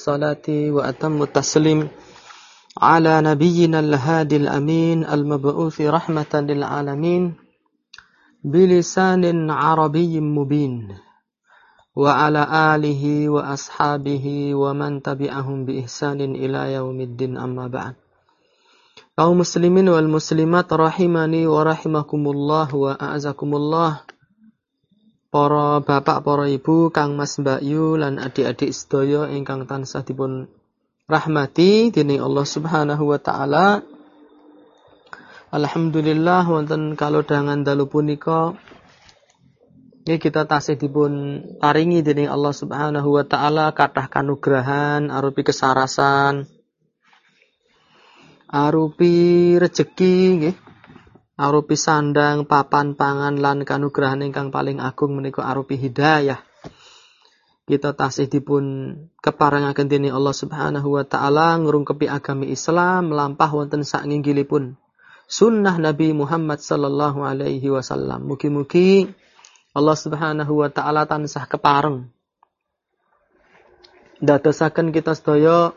الصلاة وأتم التسليم على نبينا الهادي الأمين المبعوث رحمة للعالمين بلسان عربي مبين وعلى آله وأصحابه ومن تبعهم بإحسان إلى يوم الدين. أما بعد kaum muslimin wal muslimat rahimani wa rahimakumullah wa para bapak, para ibu, Kang Mas Mbak Yu lan adik-adik sedaya ingkang tansah dipun rahmati dening Allah Subhanahu wa taala. Alhamdulillah wonten dangan dalu punika ini kita tasih dipun paringi dening Allah Subhanahu wa taala kathah kanugrahan arupi kesarasan arupi rejeki arupi sandang papan pangan lan kanugrahan ingkang paling agung menika arupi hidayah. Kita tasih dipun keparengaken dening Allah Subhanahu wa taala ngrungkepi agami Islam melampah wonten sak nginggilipun sunnah Nabi Muhammad sallallahu alaihi wasallam. Mugi-mugi Allah Subhanahu wa taala tansah kepareng. Dadosaken kita sedaya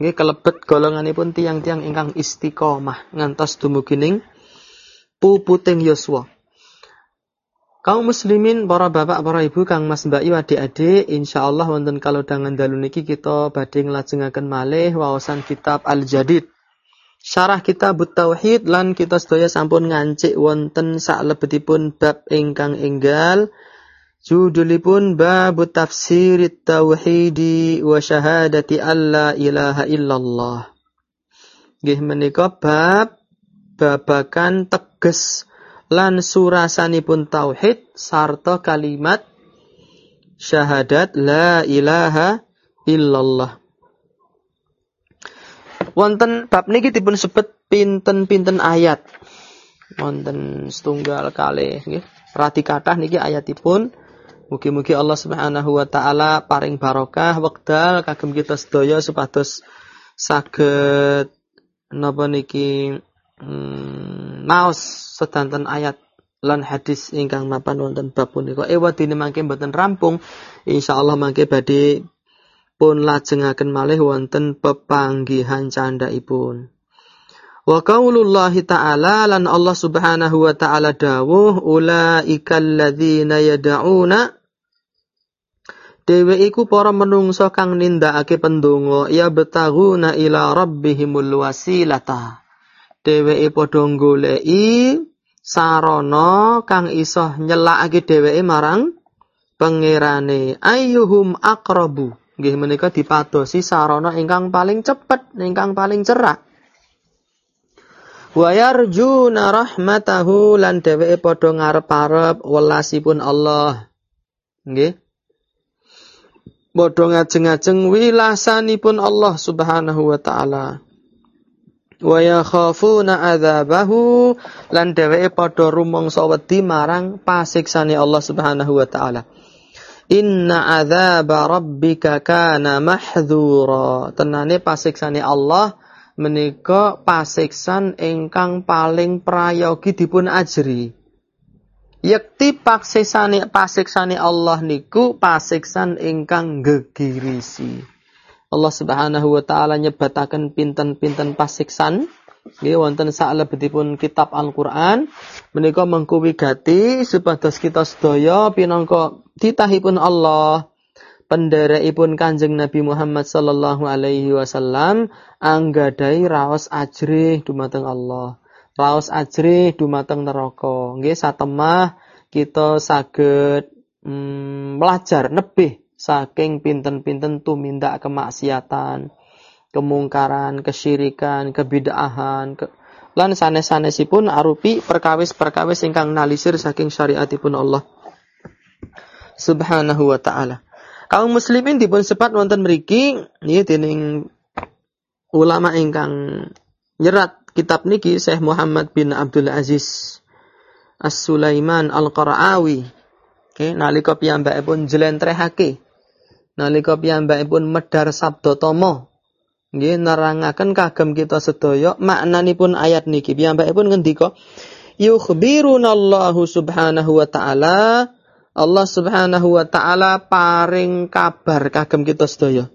nggih kelebet golonganipun tiang-tiang ingkang istiqomah ngantos dumugining puputing Yosua. Kaum muslimin, para bapak, para ibu, kang mas mbak adik-adik, insya Allah wonten kalau dengan dalu niki kita badhe nglajengaken malih wawasan kitab Al-Jadid. Syarah kitab Tauhid lan kita sedaya sampun ngancik wonten saklebetipun bab ingkang enggal judulipun bab tafsir tauhidi wa syahadati alla ilaha illallah. Nggih menika bab babakan teges lan surasanipun tauhid sarta kalimat syahadat la ilaha illallah. Wonten bab niki dipun sebut pinten-pinten ayat. Wonten setunggal kali nggih. Rati kathah niki ayatipun Mugi-mugi Allah Subhanahu wa taala paring barokah wekdal kagem kita sedaya supados saged napa niki hmm, maos sedanten ayat lan hadis ingkang mapan wonten bab punika. Ewadine mangke mboten rampung insyaallah mangke badhe pun lajengaken malih wonten pepanggihan candhaipun Wa qaulullahi ta'ala lan Allah Subhanahu wa ta'ala dawuh ulaikal ladzina yad'una. Dewe iku para menungso kang nindakake pendonga ya betaguna ila rabbihimul wasilata dheweke padha goleki sarana kang iso nyelakake dheweke marang pangerane. Ayyuhum aqrabu. Nggih menika dipadosi sarana ingkang paling cepet ingkang paling cerak wa yarjuna rahmatahu lan dheweke padha ngarep-arep welasipun Allah. Nggih. Padha ngajeng-ajeng wilasanipun Allah Subhanahu wa taala wa yakhafuna adzabahu lan dheweke padha rumangsa wedi marang pasiksane Allah Subhanahu wa taala. Inna adzaba rabbika kana mahdzura. Tenane pasiksane Allah menika pasiksan ingkang paling prayogi dipun ajri. Yakti pasiksane pasiksane Allah niku pasiksan ingkang gegirisi. Allah Subhanahu wa taala nyebataken pinten-pinten pasiksan nggih wonten salebetipun kitab Al-Qur'an menika mengku wigati supados kita sedaya pinangka titahipun Allah penderekipun Kanjeng Nabi Muhammad sallallahu alaihi wasallam anggadai raos ajrih dumateng Allah. Raos ajrih dumateng neraka. Nggih satemah kita saged mm, belajar nebih saking pinten-pinten tumindak kemaksiatan, kemungkaran, kesyirikan, kebidaahan, ke lan sanes-sanesipun arupi perkawis-perkawis ingkang nalisir saking syariatipun Allah Subhanahu wa taala. Kaum muslimin dipun sepat wonten mriki nggih dening ulama ingkang nyerat kitab niki Syekh Muhammad bin Abdul Aziz As-Sulaiman Al-Qara'awi. Oke, nalika piyambakipun jlentrehake nalika piyambakipun medhar sabda tama nggih nerangaken kagem kita sedaya maknanipun ayat niki. Piyambakipun ngendika yukhbirunallahu subhanahu wa ta'ala. Allah subhanahu wa ta'ala paring kabar kagem kita sedaya.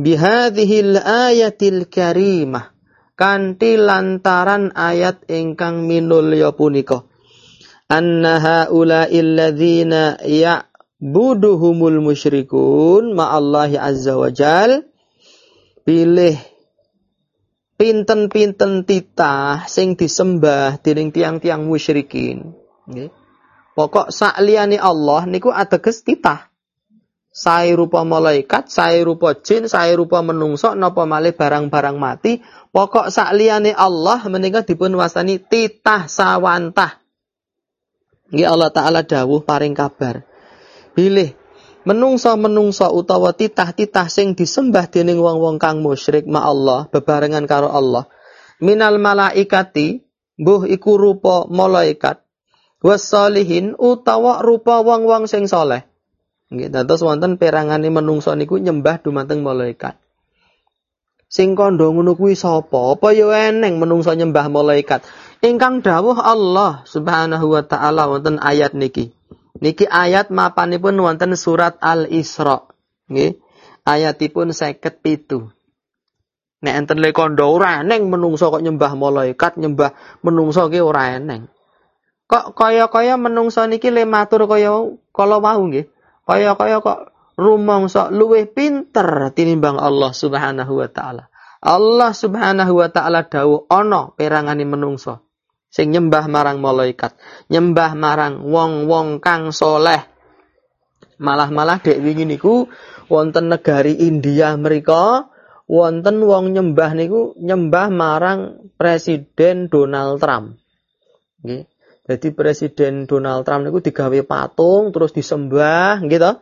Bihadhil ayatil karimah kanti lantaran ayat ingkang minulya punika. Anna haula'il ladzina ya'buduhumul musyrikun ma'allahi azza wa jal. Pilih pinten-pinten titah sing disembah dening tiang-tiang musyrikin. Nggih. Pokok sak liyane Allah niku ateges titah. Sae rupa malaikat, sae rupa jin, sae rupa menungso napa malih barang-barang mati, pokok sak Allah menika dipun titah sawantah. Nggih Allah taala dawuh paring kabar. Bilih menungso-menungso utawa titah-titah sing disembah dening wong-wong kang musyrik ma Allah bebarengan karo Allah. Minal malaikati buh iku rupa malaikat wasolihin utawa rupa wong-wong sing soleh Nggih, dados wonten perangane menungso niku nyembah dumateng malaikat. Sing kandha ngono kuwi sapa? Apa ya eneng menungso nyembah malaikat? Ingkang dawuh Allah Subhanahu wa taala wonten ayat niki. Niki ayat mapanipun wonten surat Al-Isra. Nggih. Ayatipun 57. Nek enten le kandha ora eneng menungso kok nyembah malaikat, nyembah menungso ki ora eneng. Kok kaya-kaya menungso niki le matur kaya kala wau nggih kaya-kaya kok rumangsa luwih pinter tinimbang Allah Subhanahu wa taala. Allah Subhanahu wa taala dawuh ana perangane menungso sing nyembah marang malaikat, nyembah marang wong-wong kang soleh. Malah-malah dek wingi niku wonten negari India mereka wonten wong nyembah niku nyembah marang Presiden Donald Trump. Nggih. Jadi Presiden Donald Trump niku digawe patung terus disembah gitu.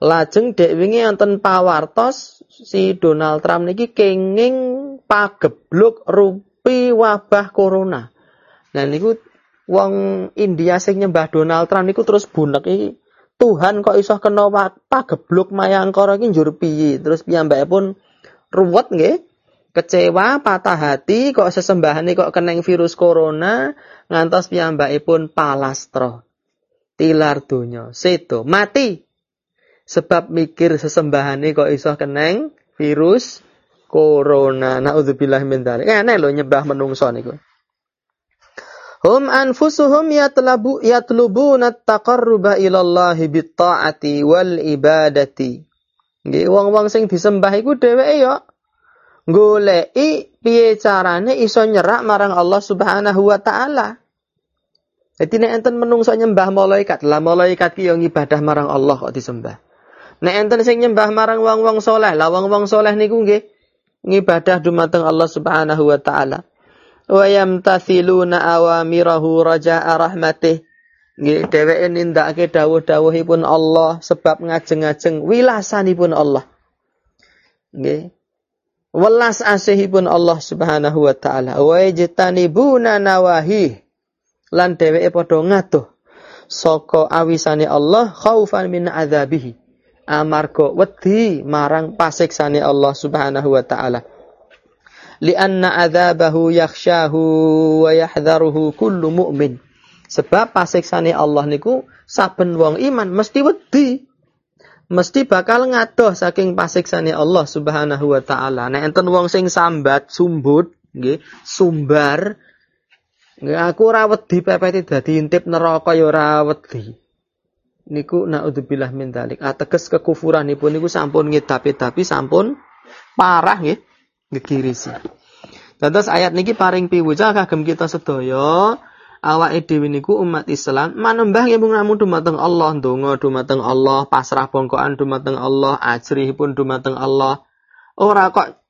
Lajeng dek wingi wonten pawartos si Donald Trump niki kenging pagebluk rupi wabah corona. Nah niku wong India sing nyembah Donald Trump niku terus bunek iki Tuhan kok iso kena pagebluk mayangkara iki njur piye? Terus piyambake pun ruwet nggih kecewa, patah hati, kok sesembahan ini kok keneng virus corona, ngantos piyambakipun palastro. Tilar donya, seto, mati. Sebab mikir sesembahane kok iso keneng virus corona. Nauzubillah min dzalik. Enak lho nyembah menungso niku. Hum anfusuhum yatlabu yatlubuna at-taqarruba ila Allah bit-ta'ati wal ibadati. Nggih wong-wong sing disembah iku dheweke ya goleki piye carane iso nyerak marang Allah Subhanahu wa taala. Jadi nek enten menungso nyembah malaikat, lah malaikat ki yo ibadah marang Allah kok disembah. Nek enten sing nyembah marang wong-wong soleh, lah wong-wong soleh niku nggih ngibadah dumateng Allah Subhanahu wa taala. Wa yamtathiluna awamirahu raja'a rahmatih. Nggih dheweke nindakake dawuh-dawuhipun Allah sebab ngajeng-ajeng wilasanipun Allah. Nggih. Welas asihipun Allah Subhanahu wa taala. Wa yajtanibuna nawahi lan dheweke padha ngadoh saka awisane Allah khaufan min adzabihi amarga wedi marang pasiksane Allah Subhanahu wa taala lianna adzabahu yakhshahu wa yahdharuhu kullu mu'min sebab pasiksane Allah niku saben wong iman mesti wedi mesti bakal ngadoh saking pasiksane Allah Subhanahu wa taala. Nek enten wong sing sambat, sumbut, nggih, sumbar nggih aku ora wedi pepeti dadi intip neraka ya ora wedi. Niku naudzubillah min dzalik. Ateges kekufuranipun niku sampun ngedapi-dapi sampun parah nggih, ngegirisi. Dados ayat niki paring piwucal kagem kita sedaya awake dhewe niku umat Islam manembah nggih namun dumateng Allah, ndonga dumateng Allah, pasrah bongkoan dumateng Allah, ajrihipun dumateng Allah. Ora kok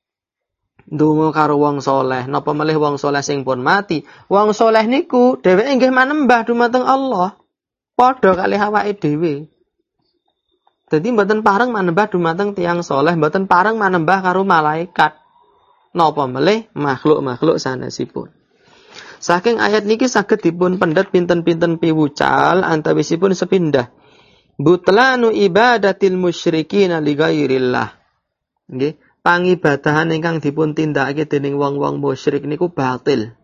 ndonga karo wong soleh, napa melih wong soleh sing pun mati. Wong soleh niku dheweke nggih manembah dumateng Allah. Padha kali awake dhewe. Jadi mboten pareng manembah dumateng tiang soleh, mboten pareng manembah karo malaikat. Napa melih makhluk-makhluk sanesipun. Saking ayat niki saged dipun pendet pinten-pinten piwucal antawisipun sepindah. Butlanu ibadatil musyrikin li ghairillah. Nggih, pangibadahan ingkang dipun tindakake dening wong-wong musyrik niku batil.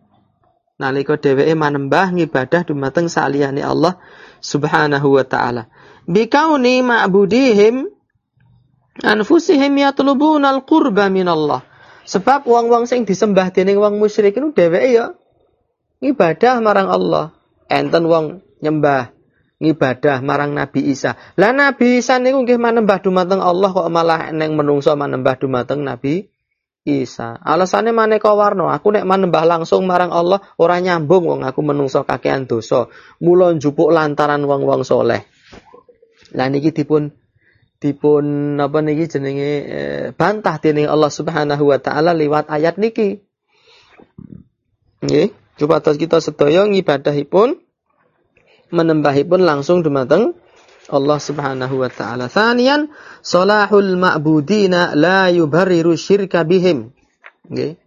Nalika dheweke manembah ngibadah dumateng saliyane Allah Subhanahu wa taala. Bikauni ma'budihim anfusihim yatlubuna al-qurba minallah. Sebab wong-wong sing disembah dening wong musyrik itu dheweke ya ibadah marang Allah. Enten wong nyembah ngibadah marang Nabi Isa. Lah Nabi Isa niku nggih manembah dumateng Allah kok malah neng menungso manembah dumateng Nabi Isa. Alasannya maneka warna, aku nek manembah langsung marang Allah ora nyambung wong aku menungso kakean dosa. Mula njupuk lantaran wong-wong soleh. Lah niki dipun dipun apa niki jenenge eh, bantah dening Allah Subhanahu wa taala lewat ayat niki. Nggih, coba kita sedaya ngibadahipun menembahipun langsung dumateng Allah Subhanahu wa taala. Thaniyan, salahul ma'budina la yubarriru syirka bihim. Nggih.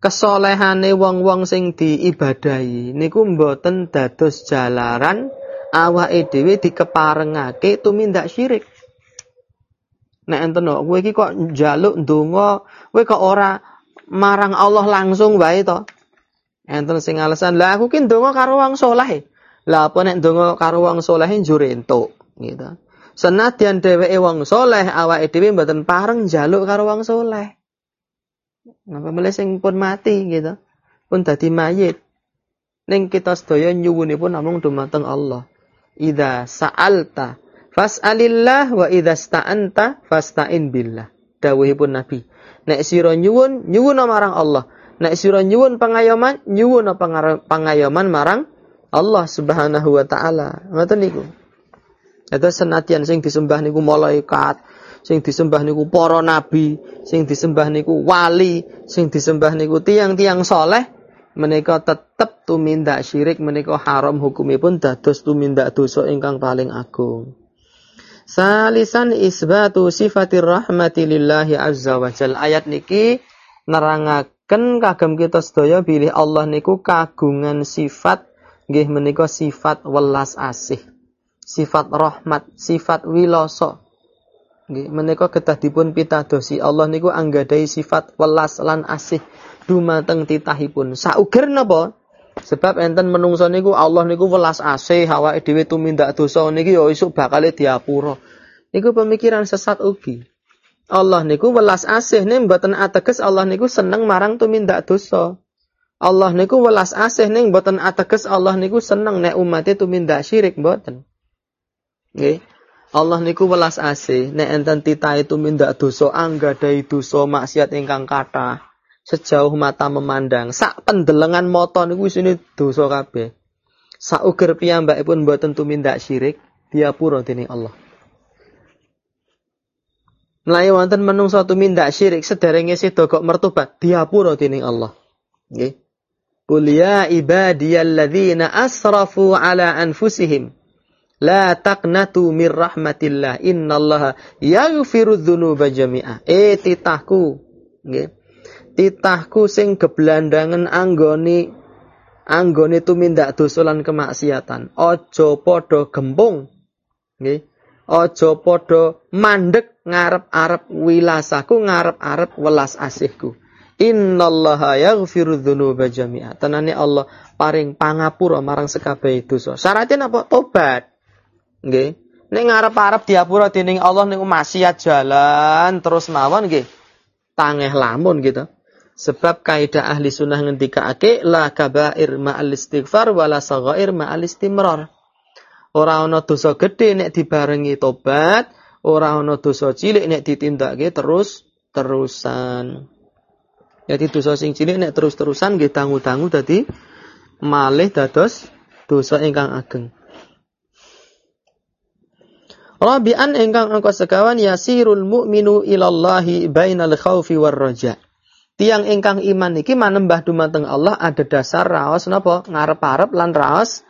Kesolehane wong-wong sing diibadahi niku mboten dados jalaran awake dhewe dikeparengake tumindak syirik. Nek enten kowe iki kok njaluk ndonga, kowe kok ora marang Allah langsung wae to. Enten sing alasan, "Lah aku ki ndonga karo wong saleh." Lah apa nek ndonga karo wong saleh njur entuk, gitu. Senadyan dheweke wong saleh, awake dhewe mboten pareng njaluk karo wong saleh. Napa mulai sing pun mati gitu. Pun dadi mayit. Ning kita sedaya nyuwunipun namung dumateng Allah. Idza sa'alta fas'alillah wa idza sta'anta fasta'in billah. Dawuhipun Nabi. Nek sira nyuwun, nyuwun marang Allah. Nek sira nyuwun pangayoman, nyuwun pangayoman marang Allah Subhanahu wa taala. Ngoten niku. Itu senatian sing disembah niku malaikat, sing disembah niku para nabi, sing disembah niku wali, sing disembah niku tiang-tiang soleh, menika tetep tumindak syirik menika haram hukumipun dados tumindak dosa ingkang paling agung. Salisan isbatu sifatir rahmati lillahi azza wa jal. Ayat niki nerangaken kagem kita sedaya bilih Allah niku kagungan sifat nggih menika sifat welas asih, sifat rahmat, sifat wiloso. Nggih menika kedah dipun pitadosi Allah niku anggadai sifat welas lan asih dumateng titahipun. Sauger napa? Sebab enten menungso niku Allah niku welas asih awake dhewe tumindak dosa niki ya isuk bakal diapura. Niku pemikiran sesat ugi. Allah niku welas asih nih mboten ateges Allah niku seneng marang tumindak dosa. Allah niku welas asih ning boten ateges Allah niku seneng nek umat itu minta syirik boten. Nggih. Allah niku welas asih nek enten tita itu minta dosa anggadai dosa maksiat ingkang kathah sejauh mata memandang sak pendelengan moto niku isine dosa kabeh. Sauger piyambakipun boten tumindak syirik diapura dening Allah. Melayu wonten menungso tumindak syirik sederenge sida kok mertobat diapura dening Allah. Nggih. Qul ya ibadiyalladzina asrafu ala anfusihim la taqnatu mir rahmatillah innallaha yaghfiru dzunuba jami'a. Eh titahku nggih. Titahku sing geblandangan anggone anggone tumindak dosa lan kemaksiatan. Aja padha gempung. Nggih. Padha mandek ngarep-arep wilasaku, ngarep-arep welas asihku. Innallaha yaghfiru dzunuba jami'a. Tenane Allah paring pangapura marang sekabeh dosa. Syaratnya apa? Tobat. Nggih. Nek ngarep-arep diapura dening Allah niku maksiat jalan terus mawon nggih. Tangeh lamun gitu. Sebab kaidah ahli sunnah ngendikake la kabair ma'al istighfar wala saghair ma'al istimrar. Ora ana dosa gedhe nek dibarengi tobat, ora ana dosa cilik nek ditindakake terus terusan. Jadi dosa sing cilik nek terus-terusan nggih tangu-tangu dadi malih dados dosa ingkang ageng. Rabi'an ingkang angka sekawan yasirul mu'minu ilallahi bainal khaufi war raja. Tiang ingkang iman iki manembah dumateng Allah ada dasar raos napa? Ngarep-arep lan raos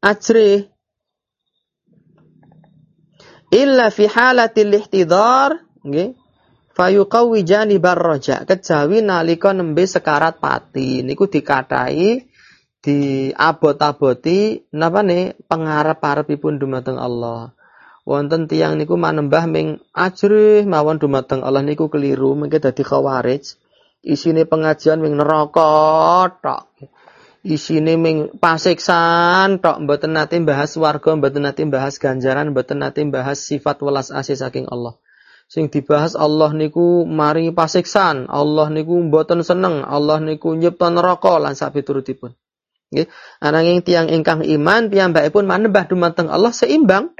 ajri. Illa fi halatil ihtidar nggih. Fayuqawi janibar raja kejawi nalika nembe sekarat pati. Niku dikatai di abot-aboti napa nih pengarep-arepipun dumateng Allah. Wonten tiang niku manembah ming ajrih mawon dumateng Allah niku keliru mengke dadi khawarij isine pengajian ming neraka tok isine ming pasiksan tok mboten nate bahas warga mboten nate bahas ganjaran mboten nate bahas sifat welas asih saking Allah sing dibahas Allah niku maringi pasiksan, Allah niku mboten seneng, Allah niku nyipta neraka lan sapiturutipun. Nggih, ananging tiang ingkang iman piyambakipun manembah dumateng Allah seimbang.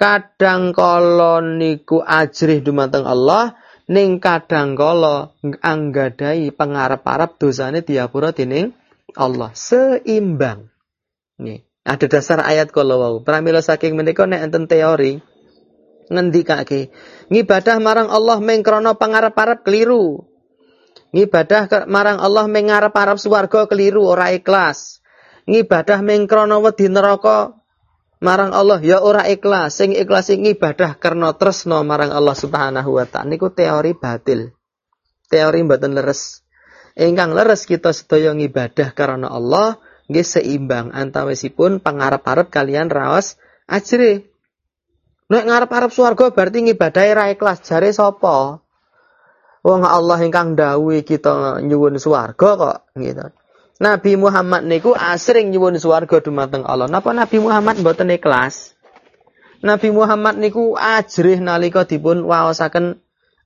Kadang kala niku ajrih dumateng Allah, ning kadang kala anggadai pangarep-arep dosane diapura dening Allah seimbang. Nih, ada dasar ayat kala wau. Pramila saking menika nek enten teori ngendikake ngibadah marang Allah meng krana pangarep-arep keliru. Ngibadah marang Allah meng ngarep-arep swarga keliru ora ikhlas. Ngibadah meng krana wedi neraka marang Allah ya ora ikhlas. Sing ikhlas sing ibadah karena tresno marang Allah Subhanahu wa taala niku teori batil. Teori mboten leres. Ingkang leres kita sedaya ngibadah karena Allah nggih seimbang antawisipun pangarep-arep kalian raos ajre. Nek ngarep-arep swarga berarti ngibadahi ra ikhlas jare sapa? Wong Allah ingkang dawuhi kita nyuwun swarga kok gitu. Nabi Muhammad niku asring nyuwun swarga dumateng Allah. Napa Nabi Muhammad mboten ikhlas? Nabi Muhammad niku ajrih nalika dipun waosaken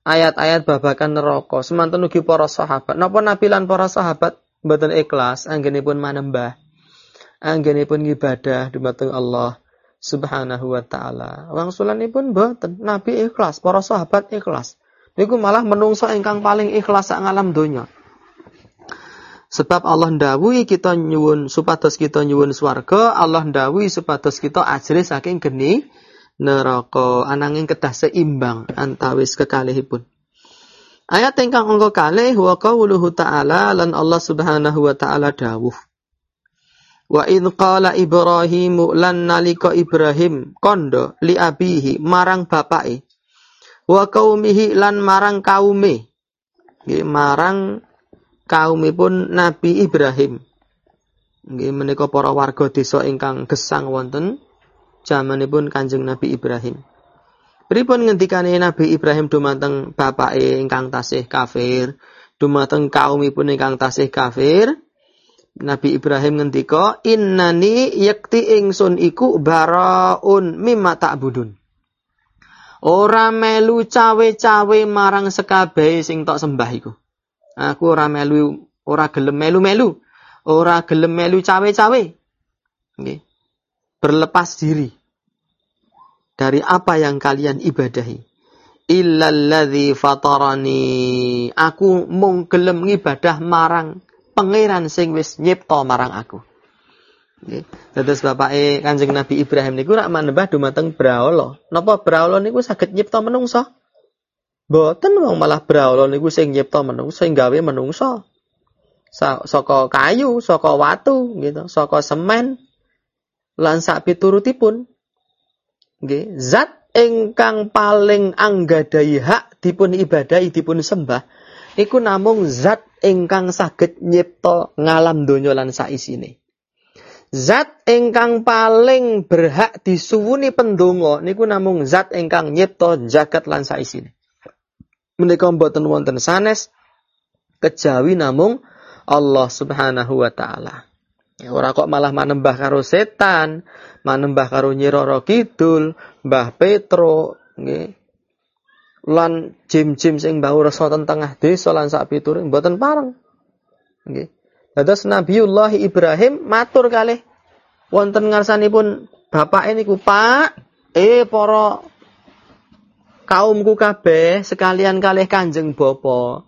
ayat-ayat babakan neraka. Semanten ugi para sahabat. Napa Nabi lan para sahabat mboten ikhlas anggenipun manembah. Anggenipun ibadah dumateng Allah Subhanahu wa taala. Wangsulanipun boten Nabi ikhlas, para sahabat ikhlas. Niku malah menungso ingkang paling ikhlas sak ngalam donya. Sebab Allah ndawuhi kita nyuwun supados kita nyuwun swarga, Allah ndawuhi supados kita ajri saking geni neraka ananging kedah seimbang antawis kekalihipun. Ayat ingkang angka kalih wa qauluhu ta'ala lan Allah Subhanahu wa taala dawuh. Wa id qala Ibrahim lan nalika Ibrahim kondo li abihi marang bapake. Wa qaumihi lan marang kaume. Marang kaumipun Nabi Ibrahim. Nggih menika para warga desa ingkang gesang wonten jamanipun Kanjeng Nabi Ibrahim. Pripun ngendikane Nabi Ibrahim dumateng bapake ingkang tasih kafir, dumateng kaumipun ingkang tasih kafir, Nabi Ibrahim ngendika, "Innani yakti ingsun iku baraun mimma ta'budun." Ora melu cawe-cawe marang sekabehe sing tok sembah iku. Aku ora melu, ora gelem melu-melu, ora gelem melu cawe-cawe. Nggih. Berlepas diri dari apa yang kalian ibadahi. Illalladzi fatarani. Aku mung gelem ngibadah marang pangeran sing wis nyipta marang aku. Nggih. Dados bapake Kanjeng Nabi Ibrahim niku rak manembah dumateng Brahala. Napa Brahala niku saged nyipta menungso? Mboten wong malah Brahala niku sing nyipta menungso, sing gawe menungso. Saka kayu, saka watu gitu, saka semen lan sak piturutipun. Nggih, zat ingkang paling anggadai hak dipun ibadahi dipun sembah iku namung zat ingkang saged nyipta ngalam donya lan saisine. Zat ingkang paling berhak disuwuni pendonga niku namung zat ingkang nyipta jagat lan saisine. Menika mboten wonten sanes kejawi namung Allah Subhanahu wa taala. Ya, ora kok malah manembah karo setan, manembah karo Nyiroro Kidul, Mbah Petro, nggih lan jim-jim sing bau rasa tengah desa lan sak pituring mboten pareng. Nggih. Dados Nabiullah Ibrahim matur kalih wonten ngarsanipun bapak niku, Pak, eh para kaumku kabeh sekalian kalih Kanjeng Bapa.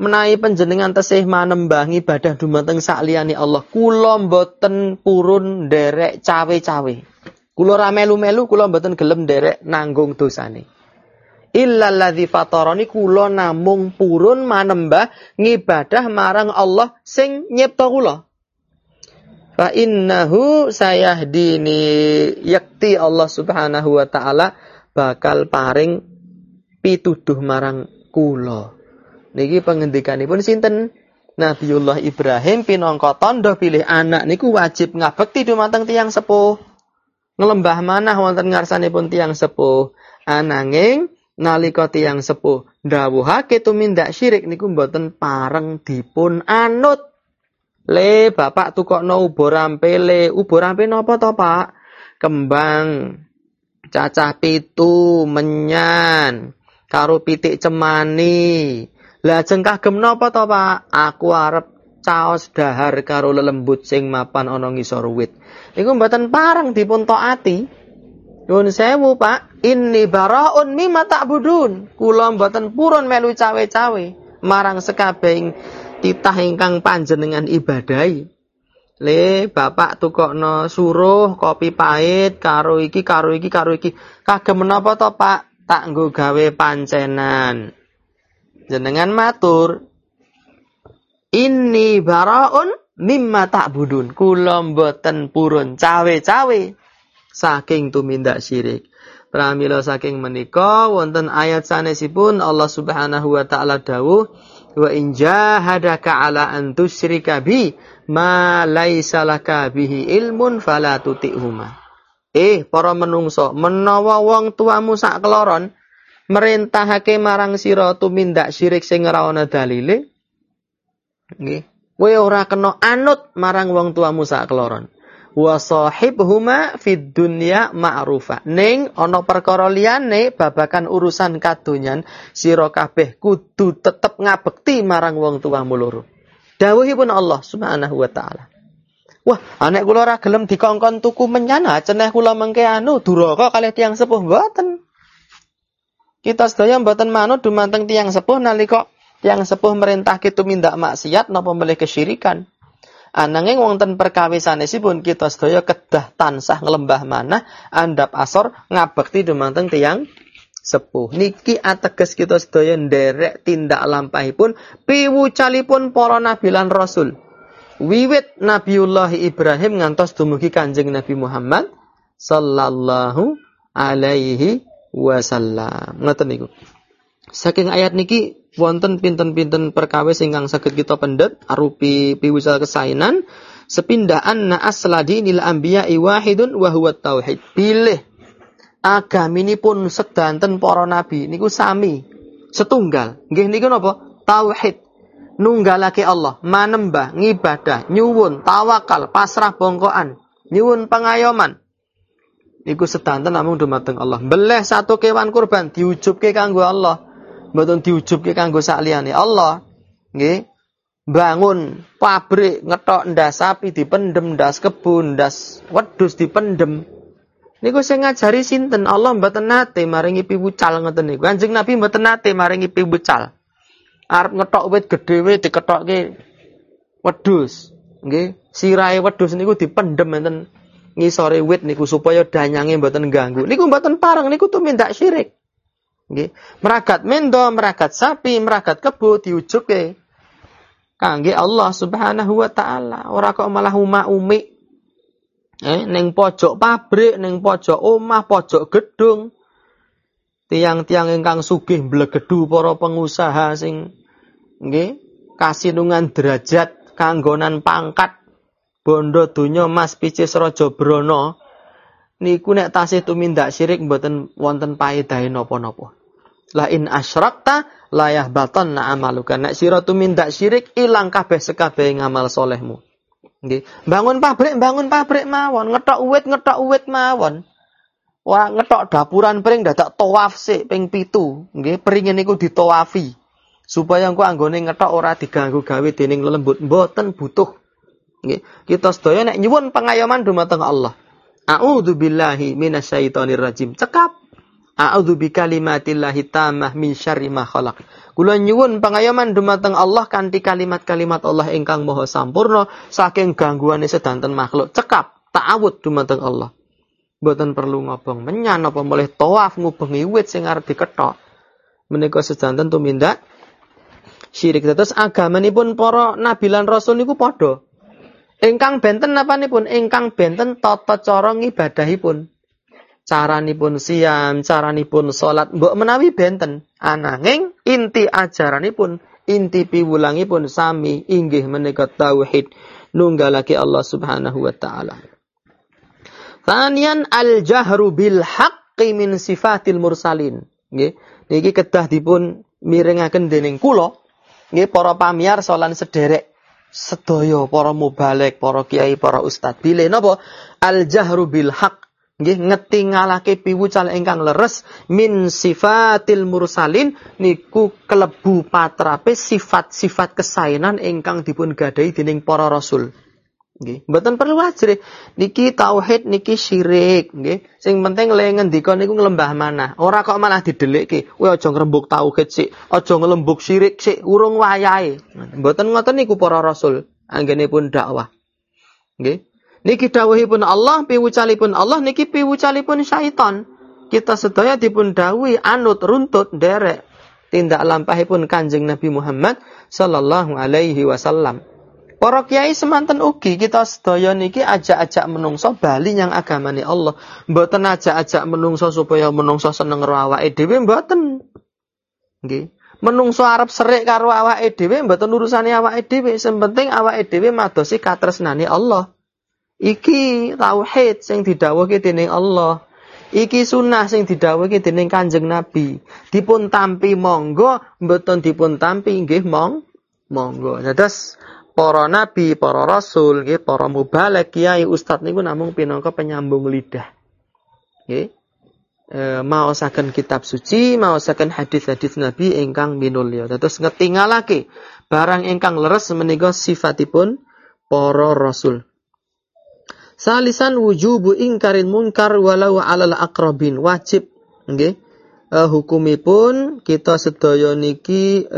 Menawi panjenengan tesih manembah ibadah dumateng sakliyane Allah, kula mboten purun derek cawe-cawe. Kula ra melu-melu, kula mboten gelem derek nanggung dosane illalladzi fatarani kula namung purun manembah ngibadah marang Allah sing nyipta kula fa innahu sayahdini yakti Allah Subhanahu wa taala bakal paring pituduh marang kula niki pangendikanipun sinten Nabiullah Ibrahim pinangka tandha pilih anak niku wajib ngabekti dumateng tiang sepuh ngelembah manah wonten ngarsanipun tiang sepuh ananging nalika tiyang sepuh ndawuhake tumindak syirik niku mboten pareng dipun anut. Le bapak tukokno ubur rampele, ubur rampe napa to, Pak? Kembang cacah pitu menyan. Karo pitik cemani. Lajeng kagem napa to, Pak? Aku arep caos dahar karo lelembut sing mapan ana ngisor wit. Iku mboten parang dipun taati. Nuwun sewu, Pak. Inni baraun mimma ta'budun. Kula mboten purun melu cawe-cawe marang sekabehing titah ingkang panjenengan ibadahi. Le bapak tukokno suruh kopi pahit karo iki karo iki karo iki. Kagem menapa to, Pak? Tak nggo gawe pancenan. Jenengan matur, Inni baraun mimma ta'budun. Kula mboten purun cawe-cawe saking tumindak syirik. Pramila saking menika wonten ayat sanesipun Allah Subhanahu wa taala dawuh wa in jahadaka ala an tusyrika bi ma laisa bihi ilmun fala tuti'huma. Eh, para menungso, menawa wong tuamu sak keloron merintahake marang sira tumindak syirik sing ora ana dalile, nggih, kowe ora kena anut marang wong tuamu sak keloron. Wa sahibhuma fid dunya ma'rufa. Ning ana perkara liyane babakan urusan kadonyan sira kabeh kudu tetep ngabekti marang wong tuamu loro. Dawuhipun Allah Subhanahu wa taala. Wah, anak kula ora gelem dikongkon tuku menyana, ceneh kula mengke anu duraka kalih tiyang sepuh mboten. Kita sedaya mboten manut dumateng tiyang sepuh nalika tiyang sepuh merintah kita mindak maksiat napa melih kesyirikan. Ananging wonten perkawisanesipun kita sedaya kedah tansah nglembah manah andap asor ngabekti dumateng tiyang sepuh. Niki ateges kita sedaya nderek tindak lampahipun piwucalipun para nabi lan rasul. Wiwit Nabiullah Ibrahim ngantos dumugi Kanjeng Nabi Muhammad sallallahu alaihi wasallam. Ngoten niku. Saking ayat niki wonten pinten-pinten perkawis ingkang saged kita pendet arupi piwucal kesainan sepindaan na asladinil anbiya wahidun wa huwa tauhid. Pilih agaminipun sedanten para nabi niku sami setunggal. Nggih niku napa? Tauhid. Nunggalake Allah, manembah, ngibadah, nyuwun, tawakal, pasrah bongkoan, nyuwun pengayoman. Niku sedanten namung dumateng Allah. Beleh satu kewan kurban diujubke kanggo Allah. Mboten diujubke kanggo sakliyane Allah. Nggih. Bangun pabrik ngetok ndas sapi dipendem, ndas kebun, ndas wedhus dipendem. Niku sing ngajari sinten? Allah mboten nate maringi piwucal ngoten niku. Kanjeng Nabi mboten nate maringi piwucal. Arep ngetok wit gedhe wit diketokke wedhus. Nggih, sirahe wedhus niku dipendhem enten ngisore wit niku supaya danyange mboten ganggu. Niku mboten pareng niku tumindak syirik. Nggih. Meragat mendo, meragat sapi, meragat kebo diujubke kangge Allah Subhanahu wa taala. Ora kok malah uma-umi Eh, neng pojok pabrik, neng pojok omah, pojok gedung. Tiang-tiang ingkang sugih blegedu para pengusaha sing nggih kasinungan derajat kanggonan pangkat bondo donya Mas Picis Raja Brana niku nek tasih tumindak syirik mboten wonten paedahe napa-napa. La in asyrakta la yahbatanna amaluka. Nek sira tumindak syirik ilang kabeh sekabeh ngamal solehmu. Nggih. Bangun pabrik, bangun pabrik mawon, ngetok uwit, ngetok uwit mawon. Wah, ngetok dapuran pring dadak tawaf sik ping pitu. Nggih, pringin niku ditawafi. Supaya engko anggone ngetok ora diganggu gawe dening lelembut. Mboten butuh. Nggih. Kita sedaya nek nyuwun pengayoman dumateng Allah. A'udzu billahi minasyaitonir rajim. Cekap. A'udzu bikalimatillahi tammah min syarri ma khalaq. Kula nyuwun pangayoman dumateng Allah kanthi kalimat-kalimat Allah ingkang maha sampurna saking gangguane sedanten makhluk. Cekap ta'awud dumateng Allah. Mboten perlu ngobong menyan apa boleh tawaf ngubengi wit sing arep dikethok. Menika sedanten tumindak syirik. Terus agamanipun para nabi lan rasul niku padha. Ingkang benten napanipun? Ingkang benten tata cara ngibadahipun caranipun siam, caranipun salat mbok menawi benten. Ananging inti ajaranipun, inti piwulangipun sami inggih menika tauhid nunggalake Allah Subhanahu wa taala. Thanian al-jahru bil haqqi min sifatil mursalin. Nggih, niki kedah dipun miringaken dening kula nggih para pamiyarsa lan sederek sedaya para mubalek, para kiai, para ustad. Bilih napa? Al-jahru bil haqq nggih ngetingalake piwucal ingkang leres min sifatil mursalin niku kelebu patrape sifat-sifat kesainan ingkang dipun gadahi dening para rasul. Nggih, mboten perlu ajre. Niki tauhid, niki syirik, nggih. Sing penting le ngendika niku nglembah mana. Ora kok malah didelikke. Kowe aja ngrembug tauhid sik, aja nglembug syirik sik, urung wayahe. Mboten ngoten niku para rasul anggenipun dakwah. Nggih. Niki dawuhipun Allah, piwucalipun Allah, niki piwucalipun syaitan. Kita sedaya dipun dawuhi anut runtut derek tindak lampahipun Kanjeng Nabi Muhammad sallallahu alaihi wasallam. Para kiai semanten ugi kita sedaya niki ajak-ajak menungso bali yang agamane Allah. Mboten ajak-ajak menungso supaya menungso seneng karo awake dhewe mboten. Nggih. Menungso arep serik karo awake dhewe mboten urusane awake dhewe, sing penting awake dhewe madosi katresnane Allah. Iki tauhid sing didhawuhke dening Allah. Iki sunnah sing didhawuhke dening Kanjeng Nabi. Dipun tampi monggo, mboten dipun tampi nggih mong monggo. Dados para nabi, para rasul, nggih, para mubalek, kiai, ustadz niku namung pinangka penyambung lidah. Nggih. E, maosaken kitab suci, maosaken hadis-hadis Nabi ingkang minulya. Dados ngetingalake barang ingkang leres menika sifatipun para rasul. Salisan wujubu ingkarin munkar walau alal akrabin. Wajib. Nggih. Uh, hukumipun kita sedaya niki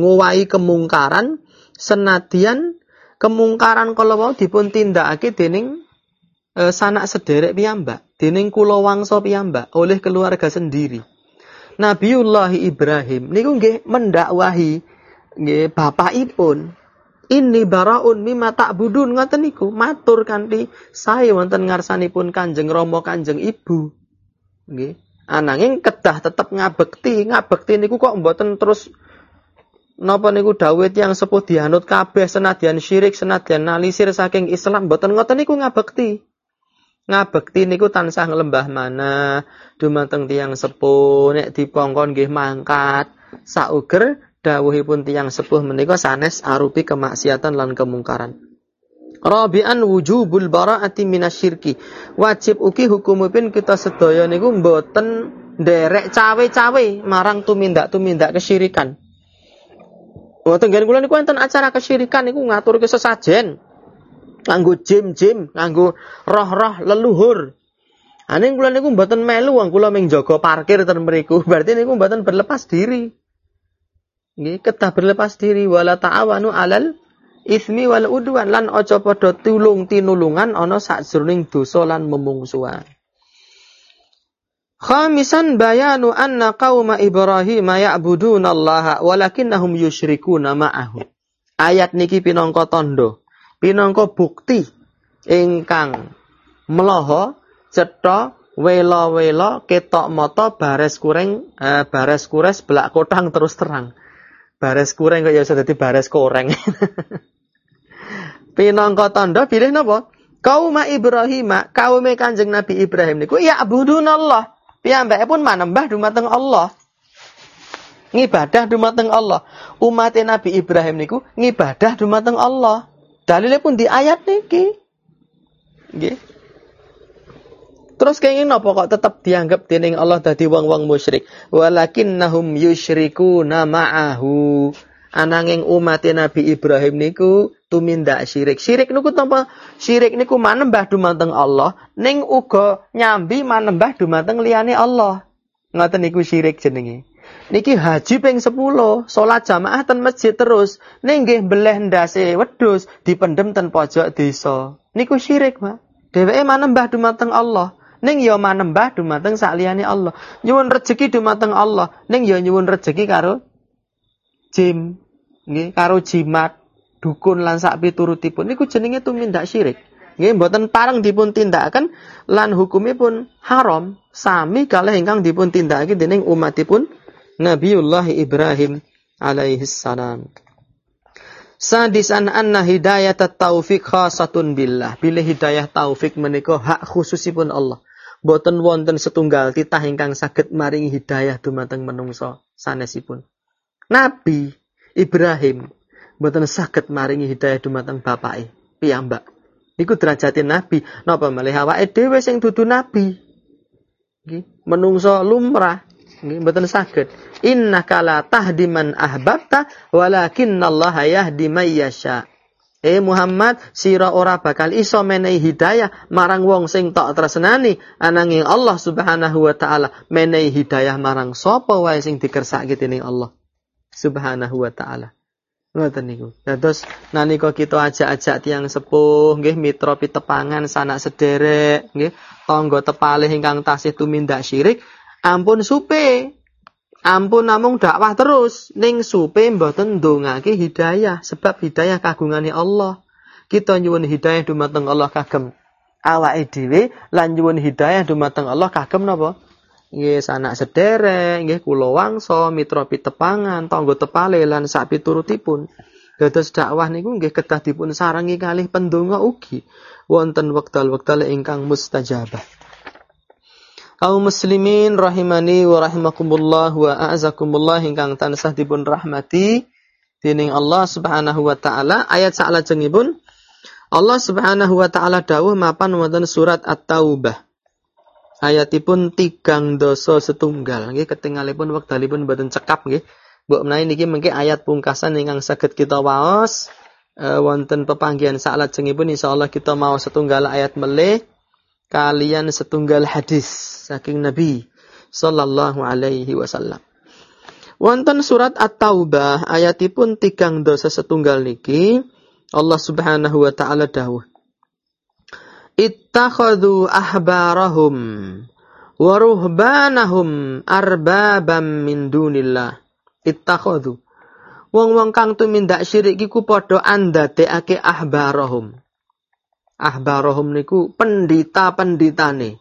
nguwai kemungkaran senadyan kemungkaran kalau mau dipun tindakake dening uh, sanak sederek piyambak, dening kula wangsa piyambak oleh keluarga sendiri. Nabiullah Ibrahim niku nggih mendakwahi nggih bapakipun ini baraun mimma ta'budun ngoten niku matur kanthi saya wonten ngarsanipun Kanjeng Rama Kanjeng Ibu. Nggih. Ananging kedah tetep ngabekti, ngabekti niku kok mboten terus napa niku dawuh yang sepuh dianut kabeh senadyan syirik senadyan nalisir saking Islam mboten ngoten niku ngabekti. Ngabekti niku tansah nglembah mana dumateng tiyang sepuh nek dipongkon nggih mangkat sauger dawuhipun tiang sepuh menika sanes arupi kemaksiatan lan kemungkaran. Rabi'an wujubul bara'ati minasyirki. Wajib uki hukumipun kita sedaya niku mboten nderek cawe-cawe marang tumindak-tumindak kesyirikan. Wonten nggen kula niku enten acara kesyirikan niku ngatur kesesajen. Nganggo jim-jim, nganggo roh-roh leluhur. Aning kula niku mboten melu wong kula ming jaga parkir ten mriku. Berarti niku mboten berlepas diri. Nggih, ketah berlepas diri wala ta'awanu alal ismi wal udwan lan aja padha tulung tinulungan ana sakjroning dosa lan memungsuhan. Khamisan bayanu anna qauma Ibrahim ya'buduna Allah walakinnahum yusyrikuna ma'ahu. Ayat niki pinangka tandha, pinangka bukti ingkang meloho cetha wela-wela ketok mata bares kureng eh, bares kures belak kotang terus terang. Bares kureng kok ya usah dadi bares koreng. Pinangka tanda pilih napa? Kaum Ibrahim, kaum Kanjeng Nabi Ibrahim niku ya abudunallah. Piyambake pun manembah dumateng Allah. Ngibadah dumateng Allah. Umat Nabi Ibrahim niku ngibadah dumateng Allah. Dalilnya pun di ayat niki. Nggih. Terus kenging napa kok tetap dianggap dening Allah dadi wong-wong musyrik. Walakinnahum yusyrikuna ma'ahu. Ananging umat Nabi Ibrahim niku tumindak syirik. Syirik niku tanpa syirik niku manembah dumateng Allah, ning uga nyambi manembah dumateng liyane Allah. Ngoten niku syirik jenenge. Niki haji ping 10, salat jamaah ten masjid terus, ning nggih beleh ndase wedhus dipendem ten pojok desa. Niku syirik, Pak. Dheweke manembah dumateng Allah. Ning ya manembah dumateng sakliyane Allah. Nyuwun rejeki dumateng Allah. Ning ya nyuwun rejeki karo jim, nggih, karo jimat, dukun lan sak piturutipun niku jenenge tumindak syirik. Nggih, mboten pareng dipun tindakan lan hukumipun haram sami kalih ingkang dipun tindakake dening umatipun Nabiullah Ibrahim alaihi salam. Sadisan anna hidayah taufik khasatun billah. Bila hidayah taufik menika hak khususipun Allah boten wonten setunggal titah ingkang saged maringi hidayah dumateng menungso sanesipun. Nabi Ibrahim boten saged maringi hidayah dumateng bapake piyambak. Iku derajatin nabi. Napa malih awake dhewe sing dudu nabi. Nggih, menungso lumrah. Nggih, mboten saged. Innaka la tahdi man ahbabta walakinallaha yahdi may yasha. Eh Muhammad, sira ora bakal iso menehi hidayah marang wong sing tok tresnani, ananging Allah Subhanahu wa taala menehi hidayah marang sapa wae sing dikersake dening Allah Subhanahu wa taala. Ngoten niku. Dados nalika kita ajak-ajak tiang sepuh nggih mitra pitepangan sanak sederek nggih tangga tepalih ingkang tasih tumindak syirik ampun supe Ampun namung dakwah terus ning supe mboten ndongake hidayah sebab hidayah kagungane Allah. Kita nyuwun hidayah dumateng Allah kagem awake dhewe lan nyuwun hidayah dumateng Allah kagem napa? Nggih sanak sederek, nggih kula wangsa, mitra pitepangan, tangga tepale lan sak piturutipun. Dados dakwah niku nggih kedah dipun sarangi kalih pendonga ugi. Wonten wekdal-wekdal ingkang mustajabah. Kaum muslimin rahimani wa rahimakumullah wa a'azakumullah ingkang tansah dipun rahmati dening Allah Subhanahu wa taala. Ayat salajengipun Allah Subhanahu wa taala dawuh mapan wonten surat At-Taubah ayatipun tigang doso setunggal. Nggih ketingalipun wekdalipun boten cekap nggih. Mbok menawi niki mengke ayat pungkasan ingkang saged kita waos. E, wonten pepanggihan salajengipun insyaallah kita mau setunggal ayat melih kalian setunggal hadis saking Nabi sallallahu alaihi wasallam. Wonten surat At-Taubah ayatipun tigang dosa setunggal niki Allah Subhanahu wa taala dawuh Ittakhadhu ahbarahum wa ruhbanahum arbabam min dunillah. Ittakhadhu. Wong-wong kang tumindak syirik iku padha andadekake ahbarahum. Ahbarohum niku pendita-penditane.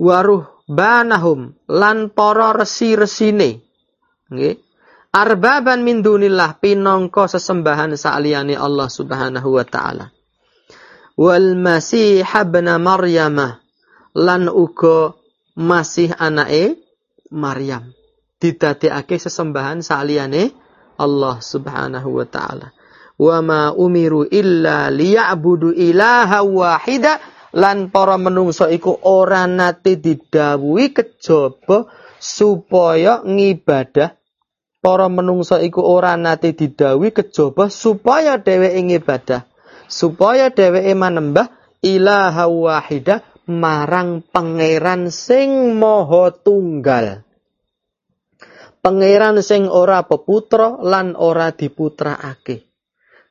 Waruh banahum lan para resi-resine. Nggih. Arbaban min dunillah pinangka sesembahan saliyane Allah Subhanahu wa taala wal masih ibn maryamah lan uga masih anake Maryam. Didadekake sesembahan saliyane Allah Subhanahu wa taala. Wa ma umiru illa liya'budu ilaha wahida. Lan para menungso iku ora nate didhawuhi kejaba supaya ngibadah. Para menungso iku ora nate didhawuhi kejaba supaya dheweke ngibadah supaya dheweke manembah ilaha wahida marang pangeran sing maha tunggal. Pangeran sing ora peputra lan ora diputraake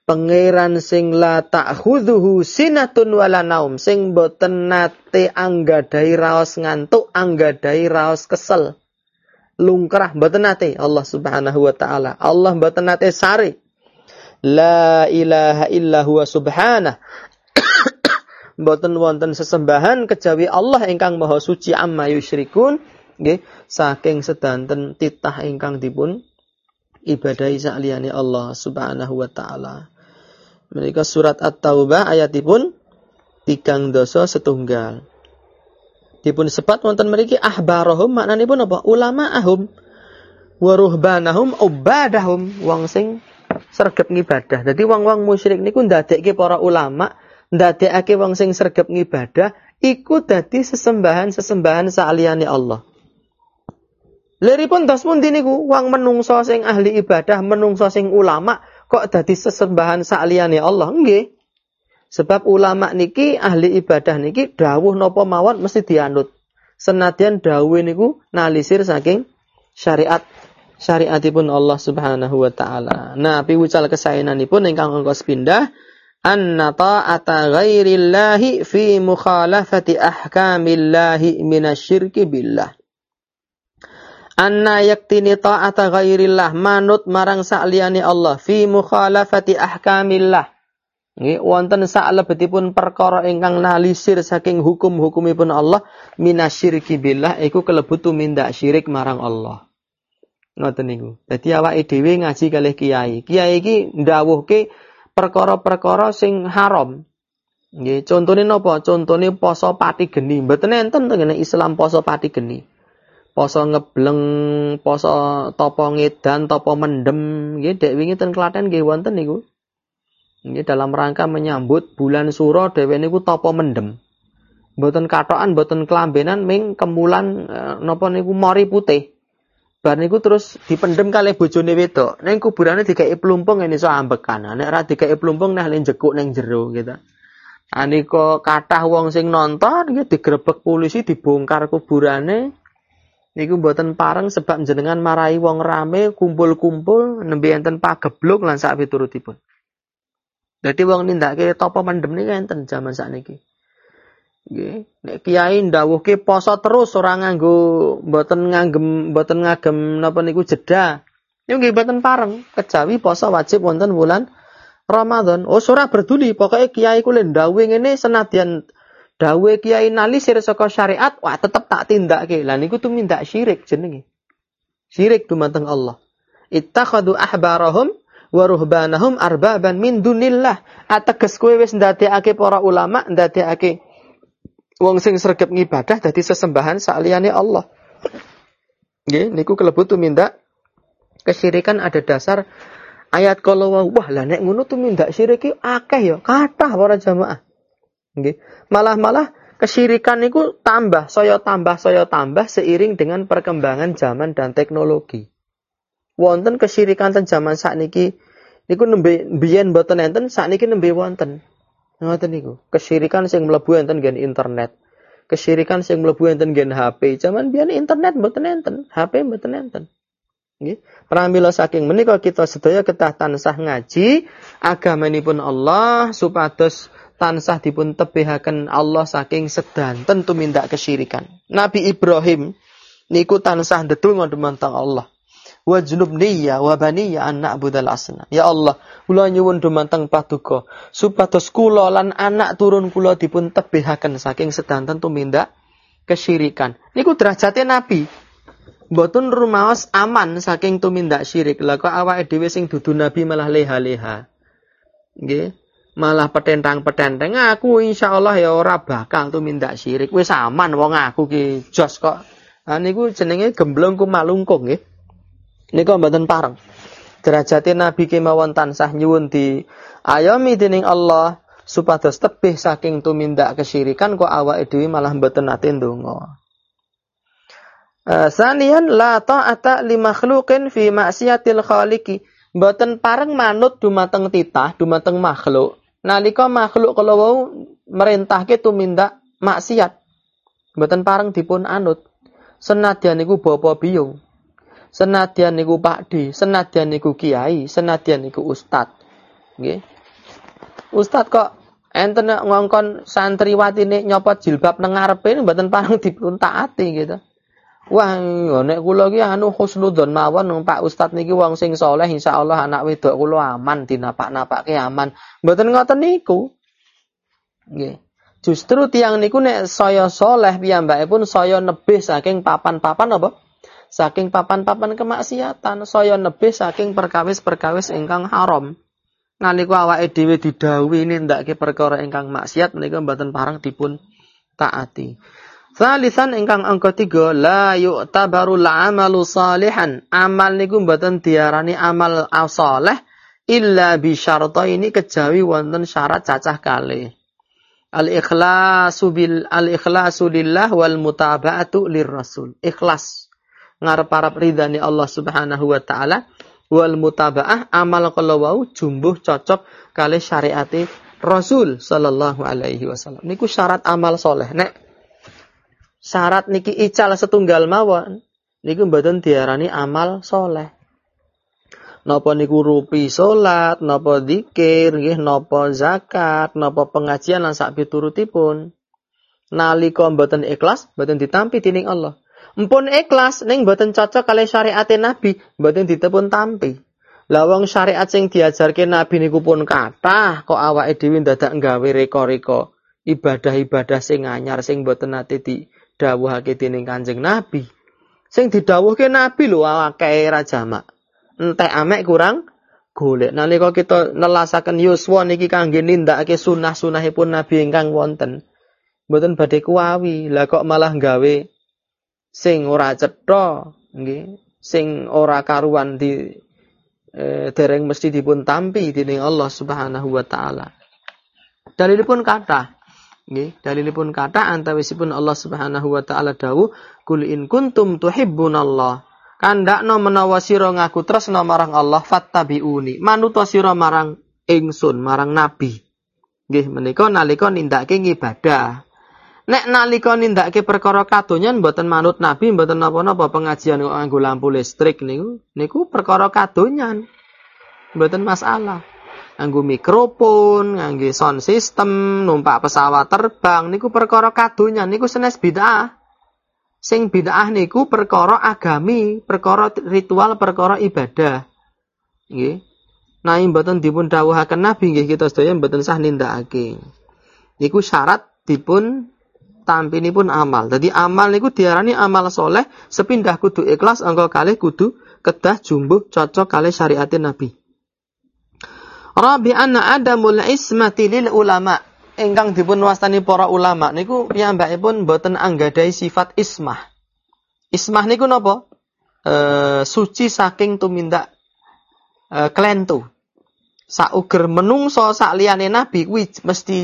pangeran sing la ta'khudhuhu sinatun wala naum sing boten nate anggadai raos ngantuk anggadai raos kesel. Lungkrah boten nate Allah Subhanahu wa taala. Allah boten nate sari la ilaha illa huwa subhanah boten wonten sesembahan kejawi Allah ingkang maha suci amma yusyrikun nggih saking sedanten titah ingkang dipun ibadahi sakliyane Allah Subhanahu wa taala mereka surat At-Taubah ayatipun tigang dosa setunggal. Dipun sepat wonten mriki ahbarahum maknanipun apa? Ulama ahum waruhbanahum ubadahum wong sing sregep ngibadah. Dadi wong-wong musyrik niku ndadekke para ulama, ndadekake wong sing sregep ngibadah iku dadi sesembahan-sesembahan saliyane Allah. Leripun dos pundi niku wong menungso sing ahli ibadah, menungso sing ulama kok dadi sesembahan sakliyane Allah nggih sebab ulama niki ahli ibadah niki dawuh napa mawon mesti dianut senadyan dawuh niku nalisir saking syariat syariatipun Allah Subhanahu wa taala. Nah, piwucal kesaenanipun ingkang angka pindah anna ta'ata ghairillahi fi mukhalafati ahkamillahi minasyirki billah. Anna yaktini ta'ata ghairillah manut marang sakliyane Allah fi mukhalafati ahkamillah. Nggih wonten saklebetipun perkara ingkang nalisir saking hukum-hukumipun Allah minasyirki billah iku kelebu tumindak syirik marang Allah ngoten niku. Dadi awake dhewe ngaji kalih kiai. Kiai iki ndawuhke perkara-perkara sing haram. Nggih contone napa? Contone poso pati geni. Mboten enten teng Islam poso pati geni. Poso ngebleng, poso topo ngedan, topo mendem, nggih dek wingi ten Klaten nggih wonten niku. Ini dalam rangka menyambut bulan suro dewe niku topo mendem. Mboten katokan, mboten kelambenan ming kemulan e, napa niku mori putih. Bar niku terus dipendem kali bojone wedok. Ning kuburane dikai plumpung ini so ambekan. Nek ora dikai plumpung nah jekuk ning jero gitu. Anika kathah wong sing nonton nggih digrebek polisi dibongkar kuburane. Niku mboten pareng sebab jenengan marai wong rame kumpul-kumpul nembe enten pagebluk lan sak piturutipun. Dadi wong nindakake topo mendem niki enten jaman sakniki. Nggih, nek kiai ndawuhke poso terus ora nganggo mboten nganggem mboten ngagem napa niku jeda. Niku nggih mboten pareng, kejawi poso wajib wonten bulan Ramadan. Oh, ora berduli, pokoknya kiai kule ndawuh ngene senadyan dawuh kiai nalisir saka syariat, wah tetep tak tindakke. Lah niku tumindak syirik jenenge. Syirik dumateng Allah. Ittakhadhu ahbarahum wa ruhbanahum arbaban min dunillah. Ateges kowe wis ndadekake para ulama, ndadekake wong sing sregep ngibadah dadi sesembahan saliyane Allah. Nggih, niku kelebu tumindak kesyirikan ada dasar ayat kalau wah lah nek ngono tumindak syiriki akeh ya, kathah para jamaah. Malah-malah kesyirikan niku tambah, saya tambah, saya tambah seiring dengan perkembangan zaman dan teknologi. Wonten kesyirikan ten zaman sakniki niku nembe biyen mboten enten sakniki nembe wonten. Ngoten niku. Kesyirikan sing mlebu enten gen internet. Kesyirikan sing mlebu enten gen HP. Zaman biyen internet mboten enten, HP mboten enten. Nggih. Pramila saking menika kita sedaya ketah tansah ngaji agamanipun Allah supados tansah dipun tebihaken Allah saking sedanten tumindak kesyirikan. Nabi Ibrahim niku tansah ndedonga dumateng Allah wa junubniya wa baniya an na'budal asna. Ya Allah, kula nyuwun dumateng paduka supados kula lan anak turun kula dipun tebihaken saking sedanten tumindak kesyirikan. Niku derajate Nabi. Mboten rumaos aman saking tumindak syirik. Lah kok awake dhewe sing dudu nabi malah leha-leha. Nggih. Malah petentang-petenteng aku insyaallah ya ora bakal tumindak syirik. Wis aman wong aku ki jos kok. Nah niku jenenge gemblong kumalungkung nggih. Nika mboten pareng. Derajate Nabi kemawon tansah nyuwun di ayomi dening Allah supados tebih saking tumindak kesyirikan kok awake dhewe malah mboten nate ndonga. Uh, sanian la ta'ata li makhluqin fi maksiatil khaliqi. Mboten pareng manut dumateng titah, dumateng makhluk. Nalika makhluk kala wau merintahke tumindak maksiat. Mboten pareng dipun anut. Senadyan niku bapa biyung senadyan niku pakdi, senadyan niku kiai, senadyan niku ustad. Nggih. Ustad kok enten ngongkon santriwatine nyopot jilbab nang ngarepe mboten parang dipun taati gitu. Wah, nek kula ki anu husnudzon mawon nang Pak Ustad niki wong sing saleh insyaallah anak wedok kula aman dinapak-napake aman. Mboten ngoten niku. Nggih. Justru tiang niku nek saya soleh piyambake saya nebih saking papan-papan apa? Saking papan-papan kemaksiatan, saya nebih saking perkawis-perkawis ingkang haram. Nalika awake dhewe didhawuhi nindakake perkara ingkang maksiat menika mboten parang dipun taati. Salisan ingkang angka tiga la yu'tabaru amalu salihan. Amal niku mboten diarani amal saleh illa bi ini kejawi wonten syarat cacah kali. Al ikhlasu bil al ikhlasu lillah wal mutaba'atu lirrasul. Ikhlas ngarep-arep ridhani Allah Subhanahu wa taala wal mutabaah amal kala wau jumbuh cocok kali syariati Rasul sallallahu alaihi wasallam. Niku syarat amal soleh. Nek syarat niki ical setunggal mawon niku mboten diarani amal soleh. Napa niku rupi salat, napa zikir, nggih napa zakat, napa pengajian lan sak piturutipun. Nalika mboten ikhlas, mboten ditampi dening Allah. Mpun ikhlas ning mboten cocok kali syariat Nabi, mboten ditepun tampi. Lawang syariat sing diajarke Nabi niku pun kathah kok awake dhewe dadak nggawe reka-reka ibadah-ibadah sing anyar sing mboten nate didhawuhake dening Kanjeng Nabi. Sing didhawuhke Nabi lho akeh ra jamak. Entek amek kurang golek. Nalika kita nelasaken yuswa niki kangge nindakake sunah-sunahipun Nabi ingkang wonten. Mboten badhe kuawi, lah kok malah nggawe sing ora cetha nggih. Sing ora karuan di eh, dereng mesti dipun tampi dening Allah Subhanahu wa taala. Dalilipun kata nggih, dalilipun kata antawisipun Allah Subhanahu wa taala dawuh kul in kuntum tuhibbunallah. Kandakno menawa sira ngaku tresna marang Allah fattabiuni. Manut sira marang ingsun marang nabi. Nggih menika nalika nindakake ibadah Nek nalika nindakake perkara kadonyan mboten manut nabi mboten napa-napa pengajian kok nganggo lampu listrik niku niku perkara kadonyan. Mboten masalah. Nganggo mikrofon, nganggo sound system, numpak pesawat terbang niku perkara kadonyan niku senes bid'ah. Sing bid'ah niku perkara agami, perkara ritual, perkara ibadah. Nggih. Nah, mboten dipun dawuhaken Nabi nggih kita sedaya mboten sah nindakake. Niku syarat dipun pun amal. Jadi amal niku diarani amal soleh, sepindah kudu ikhlas angka kali kudu kedah jumbuh cocok kali syariatin Nabi. Rabi anna adamul ismati lil ulama. Ingkang dipun wastani para ulama niku piyambakipun boten anggadai sifat ismah. Ismah niku napa? E, suci saking tumindak e, klentu. Sauger menungso sak nabi kuwi mesti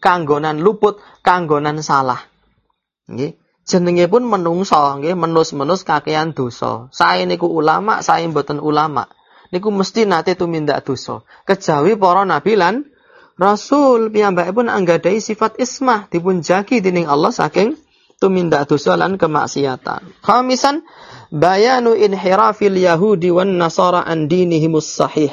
kanggonan luput, kanggonan salah. Nggih. Jenenge pun menungso nggih, menus-menus kakean dosa. Sae niku ulama, sae mboten ulama. Niku mesti nate tumindak dosa. Kejawi para nabi lan rasul piyambakipun anggadai sifat ismah dipun jagi dening Allah saking tumindak dosa lan kemaksiatan. Khamisan bayanu inhirafil yahudi wan nasara an dinihimus sahih.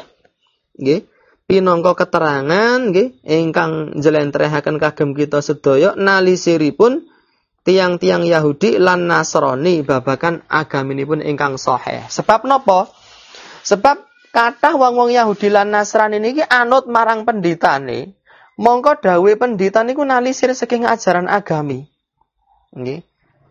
Nggih pinangka keterangan nggih ingkang njlentrehaken kagem kita sedaya nalisiripun tiang-tiang Yahudi lan Nasrani babakan agaminipun ingkang sahih. Sebab napa? Sebab kathah wong-wong Yahudi lan Nasrani niki anut marang penditane. Mongko dawe pendeta niku nalisir saking ajaran agami. Nggih.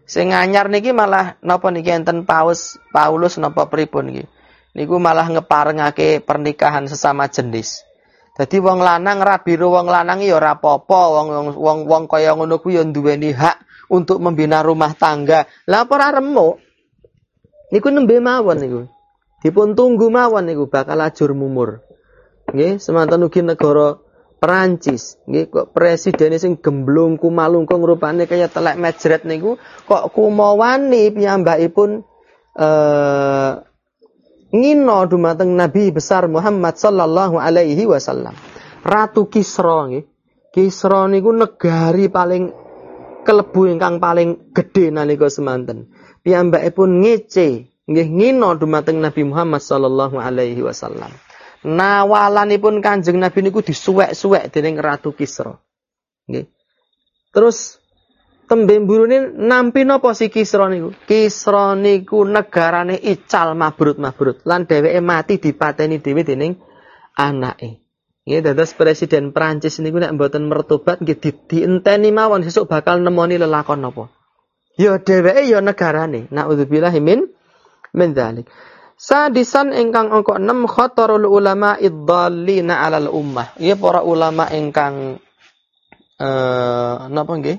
Sing anyar niki malah napa niki enten Paus Paulus napa pripun nggih niku malah ngeparengake pernikahan sesama jenis. Jadi wong lanang rabiru wong lanang ya ora apa-apa, wong wong wong kaya ngono kuwi ya duweni hak untuk membina rumah tangga. Lah ora remuk. Niku nembe mawon niku. Dipun tunggu mawon niku bakal ajur mumur. Nggih, semanten ugi negara Perancis, nggih kok presiden sing gemblung kumalungkung rupane kaya telek mejret niku kok kumawani piyambakipun eh ngino dumateng Nabi besar Muhammad sallallahu alaihi wasallam. Ratu Kisra nggih. Kisra niku negari paling kelebu ingkang paling gedhe nalika semanten. Piyambakipun ngece nggih ngino dumateng Nabi Muhammad sallallahu alaihi wasallam. Nawalanipun Kanjeng Nabi niku disuwek-suwek dening Ratu Kisra. Nggih. Terus tembe mburune nampi napa si Kisra niku? Kisra niku negarane ical mabrut-mabrut lan dheweke mati dipateni dhewe dening anake. Nggih dados presiden Prancis niku nek mboten mertobat nggih di, dienteni mawon sesuk bakal nemoni lelakon napa. Ya dheweke ya negarane. Nauzubillah min min dzalik. Sadisan ingkang angka 6 khatarul ulama iddallina alal ummah. Iya para ulama ingkang eh napa nggih?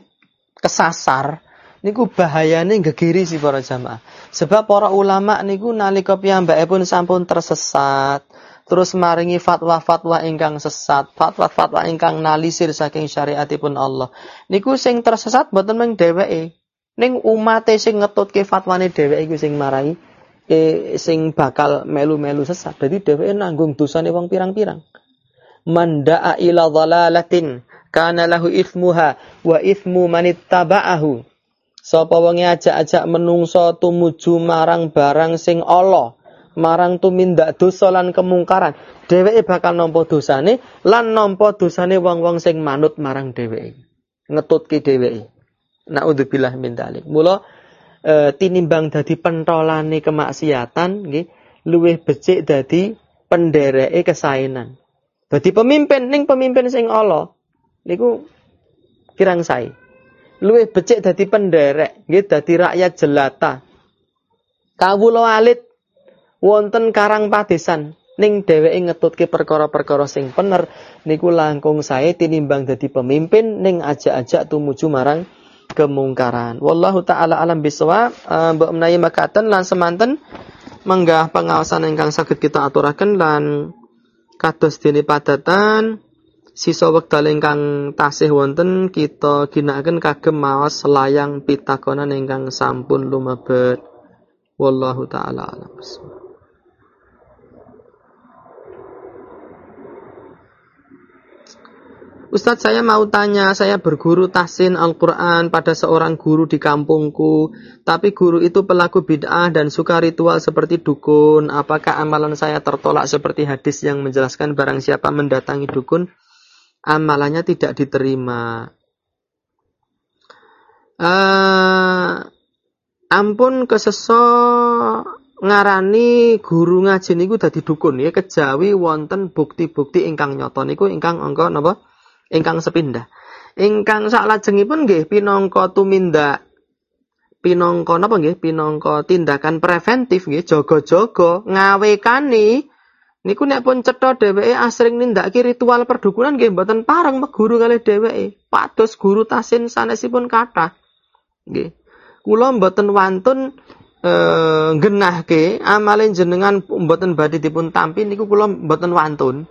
kesasar niku bahayane gegiri si para jamaah. Sebab para ulama niku nalika pun sampun tersesat, terus maringi fatwa-fatwa ingkang sesat, fatwa-fatwa ingkang nalisir saking syariatipun Allah. Niku sing tersesat mboten mung dheweke. Ning umate sing ngetutke fatwane dheweke iku sing marai e, sing bakal melu-melu sesat. Dadi dheweke nanggung dosane wong pirang-pirang. Manda'a ila dhalalatin kana lahu ithmuha wa ithmu manittaba'ahu. Sapa wong ajak-ajak menungso tumuju marang barang sing Allah, marang tumindak dosa lan kemungkaran, dheweke bakal nampa dosane lan nampa dosane wong-wong sing manut marang dheweke. Ngetutke dheweke. Naudzubillah min dzalik. Mula e, tinimbang dadi pentolane kemaksiatan nggih, luwih becik dadi pendereke kesaenan. Dadi pemimpin ning pemimpin sing Allah niku kirang sae. Luwih becik dadi penderek, nggih dadi rakyat jelata. Kawula alit wonten karang padesan ning dheweke ngetutke perkara-perkara sing bener niku langkung sae tinimbang dadi pemimpin ning ajak-ajak tumuju marang kemungkaran. Wallahu taala alam bisawab. Uh, mbok menawi makaten lan semanten menggah pengawasan ingkang saged kita aturaken lan kados dene padatan sisa wekdal ingkang tasih wonten kita ginakaken kagem maos layang pitakonan ingkang sampun lumebet. Wallahu taala alam bisawab. Ustadz saya mau tanya, saya berguru tahsin Al-Quran pada seorang guru di kampungku, tapi guru itu pelaku bid'ah dan suka ritual seperti dukun. Apakah amalan saya tertolak seperti hadis yang menjelaskan barang siapa mendatangi dukun, amalannya tidak diterima. Uh, ampun keseso ngarani guru ngaji niku dadi dukun ya kejawi wonten bukti-bukti ingkang nyata niku ingkang angka napa ingkang sepindah. Ingkang saklajengipun nggih pinangka tumindak pinangka napa nggih? Pinangka tindakan preventif nggih jaga-jaga ngawekani. Niku nek pun cetha dheweke asring nindakake ritual perdukunan nggih mboten pareng meguru kali dheweke. Pados guru tasin sanesipun kathah. Nggih. Kula mboten wantun eh, genahke amalin jenengan mboten badhe dipun tampi niku kula mboten wantun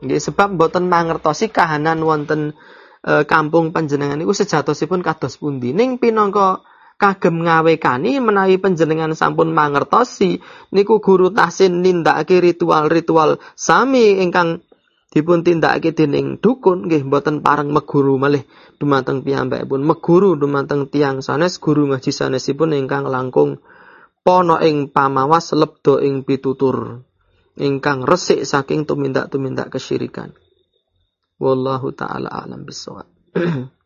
Nggih sebab boten mangertosi kahanan wonten e, kampung panjenengan niku sejatosipun kados pundi. Ning pinangka kagem ngawekani menawi panjenengan sampun mangertosi niku guru tahsin nindakake ritual-ritual sami ingkang dipun tindakake dening dukun. Nggih mboten pareng meguru malih dumateng piyambakipun. Meguru dumateng tiang sanes guru ngaji sanesipun ingkang langkung pono ing pamawas lebdo ing pitutur ingkang resik saking tumindak-tumindak kesyirikan. Wallahu taala alam bisawab.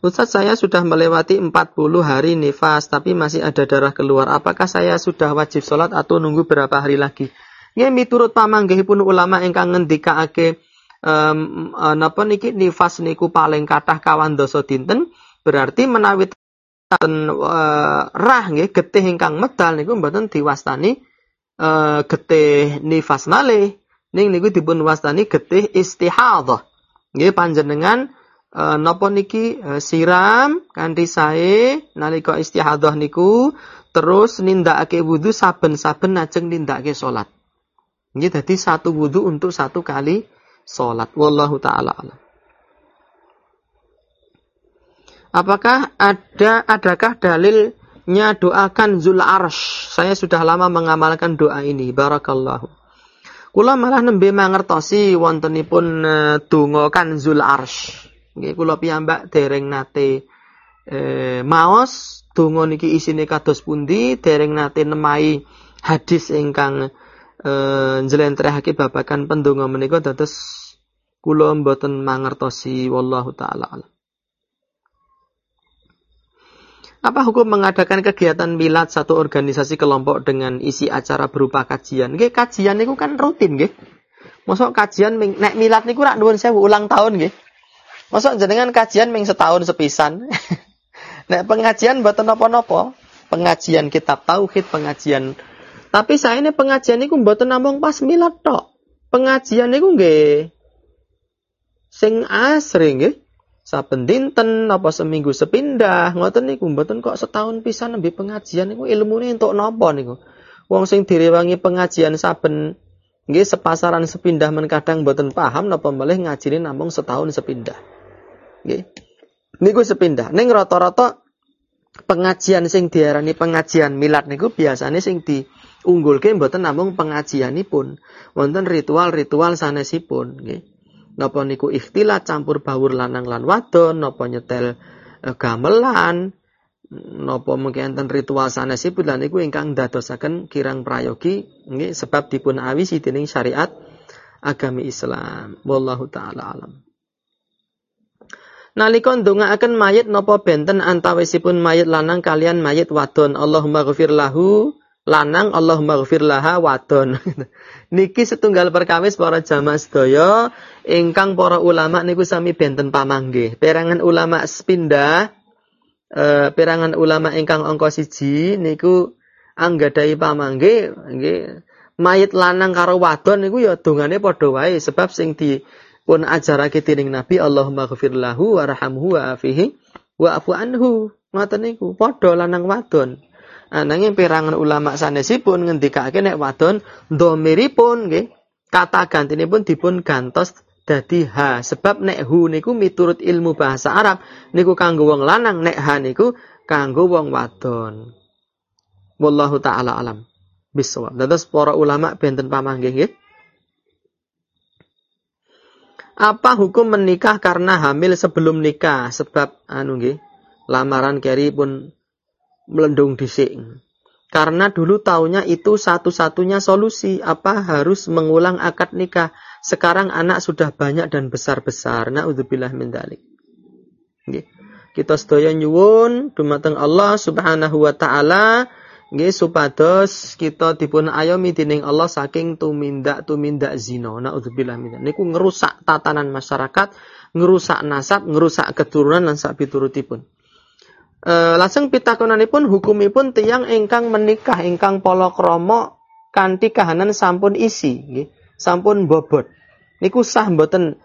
Ustaz saya sudah melewati 40 hari nifas tapi masih ada darah keluar. Apakah saya sudah wajib sholat atau nunggu berapa hari lagi? Ya miturut pamanggihipun ulama ingkang ngendikake um, napa niki nifas niku paling kathah kawan dosa dinten berarti menawi uh, rah nggih getih ingkang medal niku mboten diwastani uh, getih nifas malih ning niku dipun wastani getih istihadhah. Nggih panjenengan uh, napa niki uh, siram kanthi sae nalika istihadhah niku terus nindakake wudu saben-saben ajeng nindakake salat. Nggih dadi satu wudu untuk satu kali salat. Wallahu taala alam. Apakah ada adakah dalil nya doakan Zul Arsh. Saya sudah lama mengamalkan doa ini. Barakallahu. Kula malah nembe mangertosi wontenipun uh, e, dongakan Zul Arsh. Nggih kula piyambak dereng nate eh, maos donga niki isine kados pundi, dereng nate nemai hadis ingkang eh, njlentrehake babakan pendonga menika dados kula mboten mangertosi wallahu taala alam. Apa hukum mengadakan kegiatan milad satu organisasi kelompok dengan isi acara berupa kajian? Nggih, kajian niku kan rutin nggih. Mosok kajian nek milad niku rak nuwun sewu ulang tahun nggih. Mosok jenengan kajian ming setahun sepisan. nek pengajian mboten napa-napa. Pengajian kitab tauhid, pengajian tapi saya ini pengajian niku mboten namung pas milad tok. Pengajian niku nggih sing asring nggih saben dinten apa seminggu sepindah ngoten niku mboten kok setahun pisan nembe pengajian niku ilmune entuk napa niku? Wong sing direwangi pengajian saben nggih sepasaran sepindah men kadang mboten paham napa melih ngajine namung setahun sepindah. Nggih. Niku sepindah. Ning rata-rata pengajian sing diarani pengajian milad niku biasanya sing diunggulke mboten namung pengajianipun. Wonten ritual-ritual sanesipun nggih napa niku ikhtilat campur bawur lanang lan wadon napa nyetel e, gamelan napa mungkin enten ritual sanesipun lan niku ingkang dadosaken kirang prayogi nggih sebab dipun awisi dening syariat agami Islam. Wallahu taala alam. Nalika ndongaaken mayit napa benten antawisipun mayit lanang kalian mayit wadon. Allahumma ghfir lahu lanang Allahumma ghfir laha wadon. Niki setunggal perkawis para jamaah sedaya ingkang para ulama niku sami benten pamanggih. Perangan ulama sepindah eh, perangan ulama ingkang angka siji niku anggadai pamanggih nggih mayit lanang karo wadon niku ya dongane padha wae sebab sing di pun ajarake dening Nabi Allahumma ghfir lahu warhamhu wa afihi wa afu anhu ngoten niku padha lanang wadon ananging perangan ulama sanesipun ngendikake nek wadon dhamiripun nggih kata gantinipun dipun gantos dadi ha sebab nek hu niku miturut ilmu bahasa Arab niku kanggo wong lanang nek ha niku kanggo wong wadon. Wallahu taala alam. Bisawab. Dados para ulama benten pamanggih nggih. Apa hukum menikah karena hamil sebelum nikah? Sebab anu nggih, lamaran keri pun melendung disik. Karena dulu taunya itu satu-satunya solusi. Apa harus mengulang akad nikah? Sekarang anak sudah banyak dan besar-besar. Na'udzubillah min dalik. Nggih. Kita sedaya nyuwun dumateng Allah Subhanahu wa taala nggih supados kita dipun ayomi dening Allah saking tumindak tumindak zina naudzubillah min niku ngerusak tatanan masyarakat ngerusak nasab ngerusak keturunan lan sak piturutipun e, lajeng pitakonanipun hukumipun tiang ingkang menikah ingkang palakrama kanthi kahanan sampun isi nggih sampun bobot niku sah mboten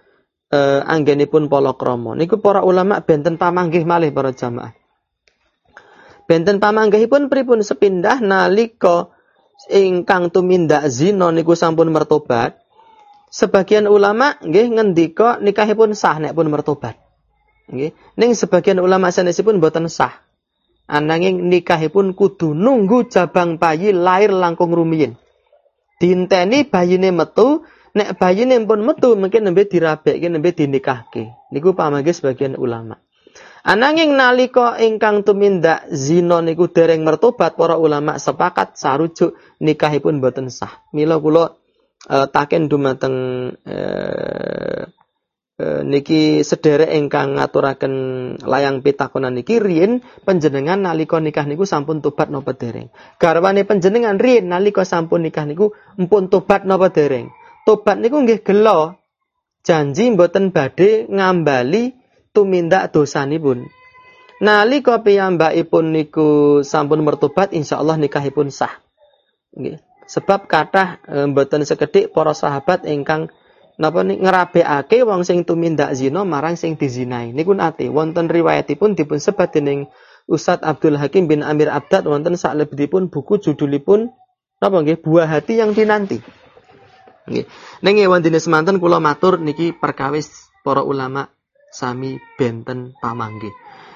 e, anggenipun palakrama niku para ulama benten pamanggih malih para jamaah Benten pamanggahipun pripun sepindah nalika ingkang tumindak zina niku sampun mertobat. Sebagian ulama nggih ngendika nikahipun sah nek pun mertobat. Ning sebagian ulama sanesipun boten sah. Ananging nikahipun kudu nunggu jabang bayi lahir langkung rumiyin. Dinteni bayine metu, nek bayine pun metu mungkin nembe dirabekke nembe dinikahke. Niku pamanggih sebagian ulama. Ananging nalika ingkang tumindak zina niku dereng mertobat para ulama sepakat sarujuk nikahipun boten sah. Mila kula uh, taken dumateng uh, uh, niki sederek ingkang ngaturaken layang pitakonan niki riyin panjenengan nalika nikah niku sampun tobat napa dereng. Garwane panjenengan riyin nalika sampun nikah niku empun tobat napa dereng. Tobat niku nggih gelo janji mboten badhe ngambali tumindak dosanipun. Nalika piyambakipun niku sampun mertobat insyaallah nikahipun sah. Nggih. Sebab kathah e, mboten sekedhik para sahabat ingkang napa ngerabekake wong sing tumindak zina marang sing dizinai. Niku nate wonten riwayatipun dipun sebat dening Ustadz Abdul Hakim bin Amir Abdad wonten saklebetipun buku judulipun napa nggih buah hati yang dinanti. Nggih. Ning wondene semanten kula matur niki perkawis para ulama sami benten pamanggi.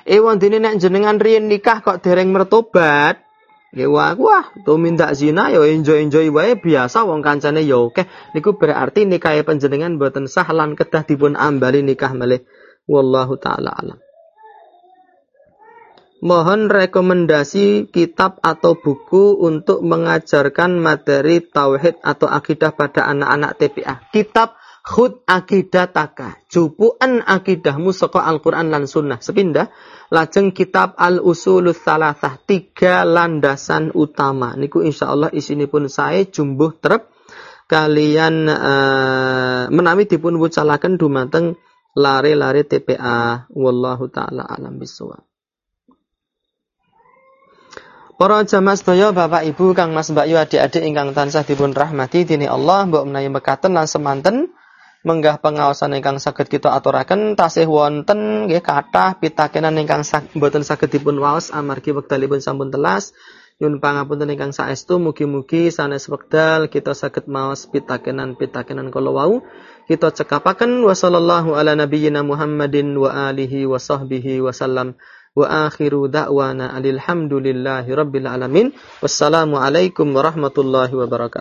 Ewan dene nek jenengan riyen nikah kok dereng mertobat, nggih wah wah tumindak zina yo ya enjoy-enjoy wae biasa wong kancane yo ya oke. Niku berarti nikah panjenengan boten sah lan kedah dipun ambali nikah malih. Wallahu taala alam. Mohon rekomendasi kitab atau buku untuk mengajarkan materi tauhid atau akidah pada anak-anak TPA. Kitab khud taka jupuan akidahmu saka Al-Qur'an lan sunnah. Sepindah lajeng kitab Al-Usulus Salasah. Tiga landasan utama. Niku insyaallah isinipun saya jumbuh terep kalian uh, menawi dipun wucalaken dumateng lare-lare TPA wallahu taala alam bisawab. Para jamaah sedaya Bapak Ibu Kang Mas Mbak Yu adik-adik ingkang tansah dipun rahmati dini Allah mbok menawi mekaten lan semanten menggah pengawasan ingkang saged kita aturaken tasih wonten nggih kathah pitakenan ingkang mboten saged dipun waos amargi wektalipun sampun telas. Nyun pangapunten ingkang saestu mugi-mugi sanes wekdal kita saged maos pitakenan-pitakenan kala wau. Kita cekapaken wa ala nabiyyina Muhammadin wa alihi wa sahbihi wasallam wa akhiru da'wana alhamdulillahi rabbil alamin. Wassalamu alaikum warahmatullahi wabarakatuh